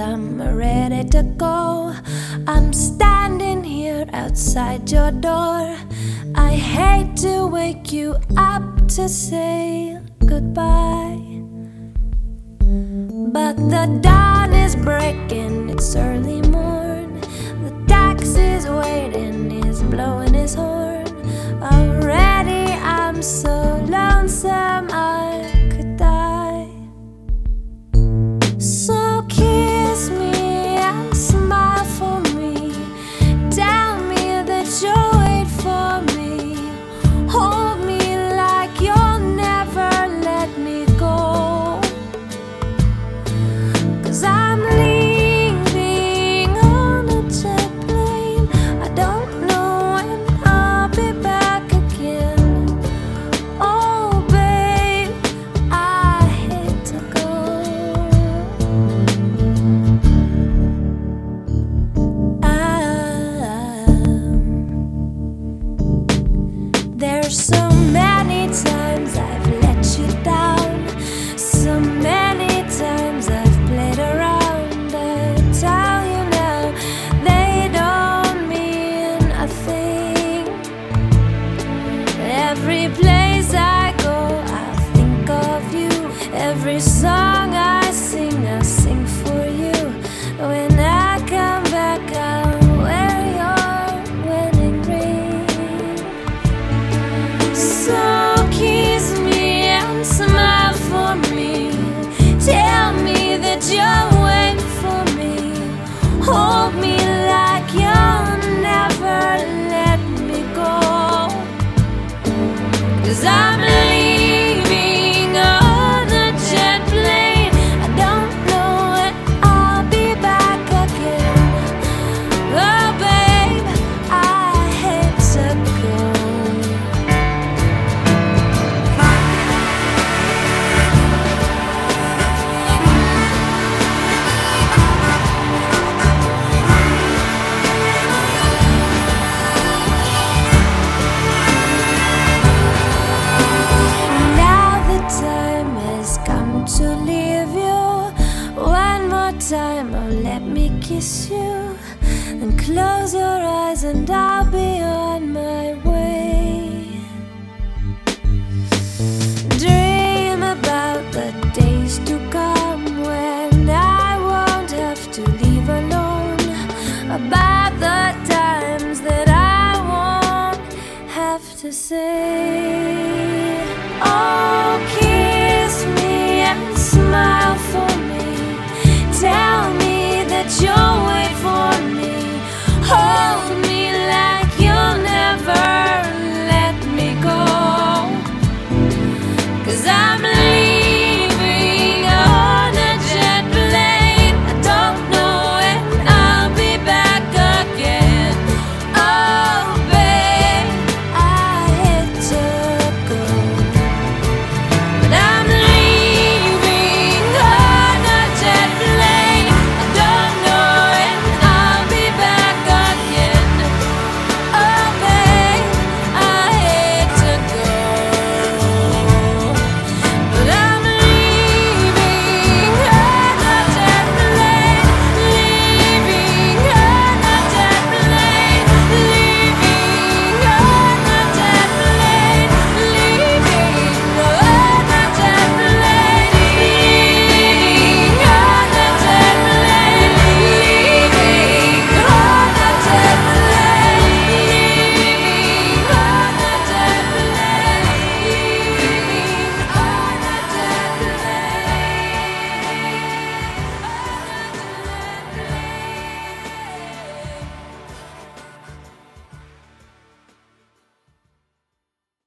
I'm ready to go. I'm standing here outside your door. I hate to wake you up to say goodbye. But the dawn is breaking, it's early morn. The taxi's waiting, he's blowing his horn. Already I'm so song I sing, I sing for you. When I come back, I'll wear your wedding ring. So kiss me and smile for me. Tell me that you're waiting for me. Hold me like you'll never let me go. I'm time, oh, let me kiss you. And close your eyes, and I'll be on my way. Dream about the days to come when I won't have to leave alone. About the times that I won't have to say oh,